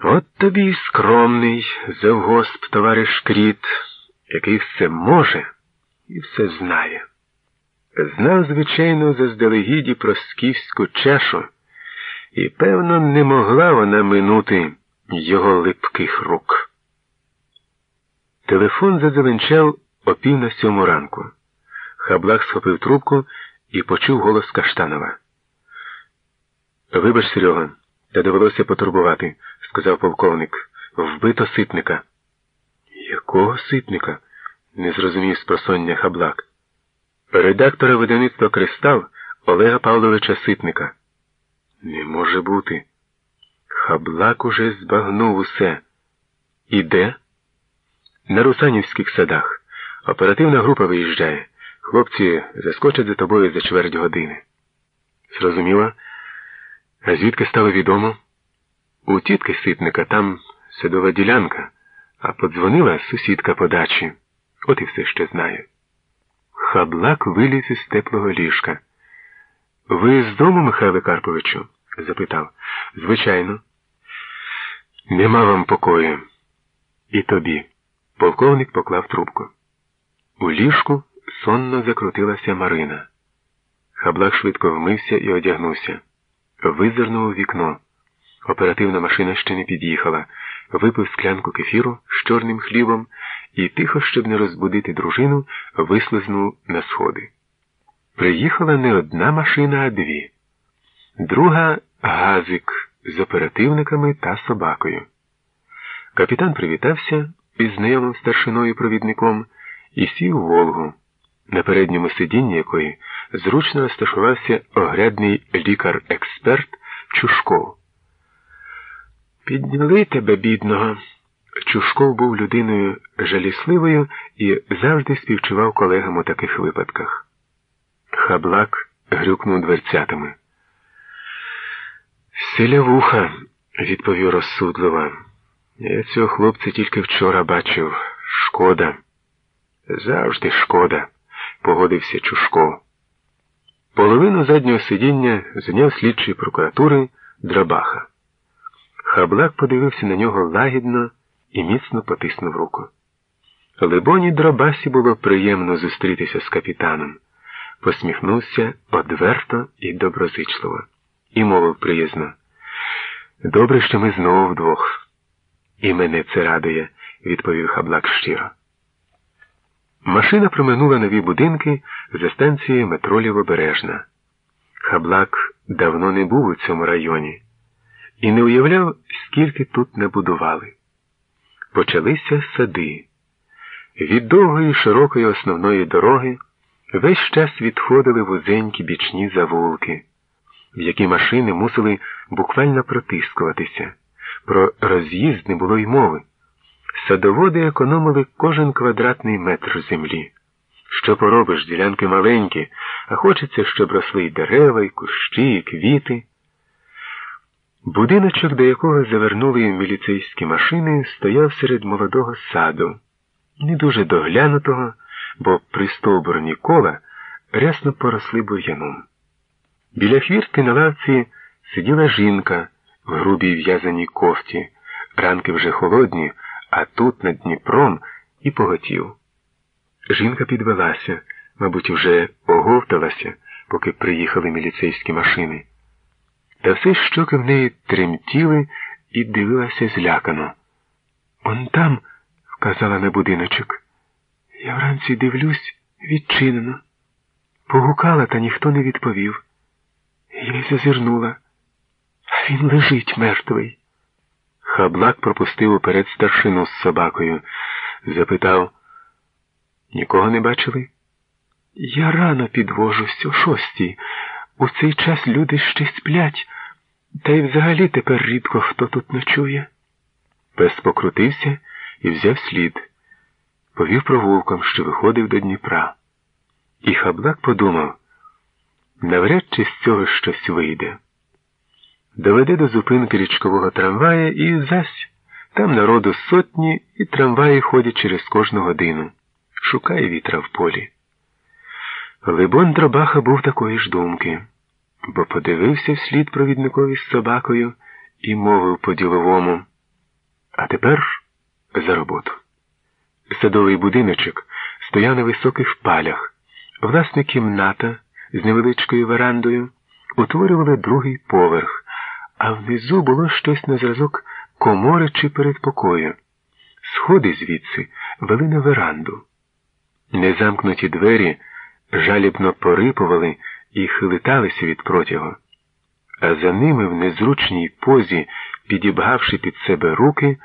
От тобі й скромний завгосп товариш Кріт, який все може і все знає. Знав, звичайно, заздалегіді про скіфську чашу, і, певно, не могла вона минути його липких рук. Телефон задзеленчав о пів на сьому ранку. Хаблак схопив трубку і почув голос Каштанова. Вибач, Серега, та довелося потурбувати, сказав полковник. Вбито ситника. Якого ситника? не зрозумів спросоння Хаблак. Редактора видавництва Кристал Олега Павловича Ситника. Не може бути. Хаблак уже збагнув усе. І де? На Русанівських садах. Оперативна група виїжджає. Хлопці заскочать за тобою за чверть години. Зрозуміла? А звідки стало відомо? У тітки ситника там садова ділянка, а подзвонила сусідка по дачі. От і все ще знаю. Хаблак виліз із теплого ліжка. Ви з дому, Михайле Карповичу? запитав. Звичайно. Нема вам покою. І тобі. Полковник поклав трубку. У ліжку сонно закрутилася Марина. Хаблак швидко вмився і одягнувся. Визирнув у вікно. Оперативна машина ще не під'їхала, випив склянку кефіру з чорним хлібом і, тихо, щоб не розбудити дружину, вислизнув на сходи. Приїхала не одна машина, а дві. Друга газик з оперативниками та собакою. Капітан привітався із знайомим старшиною провідником і сів у Волгу, на передньому сидінні якої зручно розташувався огрядний лікар-експерт Чушков. Підняли тебе, бідного. Чушков був людиною жалісливою і завжди співчував колегам у таких випадках. Хаблак грюкнув дверцятами. Селявуха, відповів розсудливо. Я цього хлопця тільки вчора бачив. Шкода. Завжди шкода, погодився Чушков. Половину заднього сидіння зайняв слідчий прокуратури Драбаха. Хаблак подивився на нього лагідно і міцно потиснув руку. Либоні Дробасі було приємно зустрітися з капітаном, посміхнувся одверто і доброзичливо, і мовив приязно. Добре, що ми знову вдвох. І мене це радує, відповів Хаблак щиро. Машина проминула нові будинки за станцією метро Лівобережна. Хаблак давно не був у цьому районі і не уявляв, скільки тут набудували. Почалися сади. Від довгої широкої основної дороги весь час відходили вузенькі бічні завулки, в які машини мусили буквально протискуватися. Про роз'їзд не було й мови. Садоводи економили кожен квадратний метр землі. Що поробиш, ділянки маленькі, а хочеться, щоб росли й дерева, і кущі, і квіти. Будиночок, до якого завернули міліцейські машини, стояв серед молодого саду, не дуже доглянутого, бо пристовбурні кола рясно поросли бур'яном. Біля хвіртки на лавці сиділа жінка в грубій в'язаній кофті, ранки вже холодні, а тут над Дніпром і поготів. Жінка підвелася, мабуть, уже оговталася, поки приїхали міліцейські машини. Та все щоки в неї тремтіли і дивилася злякано. Он там, вказала на будиночок. Я вранці дивлюсь, відчинено. Погукала, та ніхто не відповів. Я й зазирнула. А він лежить мертвий. Хаблак пропустив уперед старшину з собакою, запитав, нікого не бачили? Я рано підвожусь о шостій. У цей час люди ще сплять, та й взагалі тепер рідко хто тут ночує. Пес покрутився і взяв слід, повів провулком, що виходив до Дніпра. І хаблак подумав навряд чи з цього щось вийде. Доведе до зупинки річкового трамвая і зась там народу сотні, і трамваї ходять через кожну годину. Шукає вітра в полі. Либон Дробаха був такої ж думки, бо подивився вслід провідникові з собакою і мовив по-діловому. А тепер за роботу. Садовий будиночок стояв на високих палях. Власне кімната з невеличкою верандою утворювала другий поверх, а внизу було щось на зразок комори чи передпокою. Сходи звідси вели на веранду. Незамкнуті двері жалібно порипували і хилиталися від протягу, а за ними в незручній позі, підібгавши під себе руки,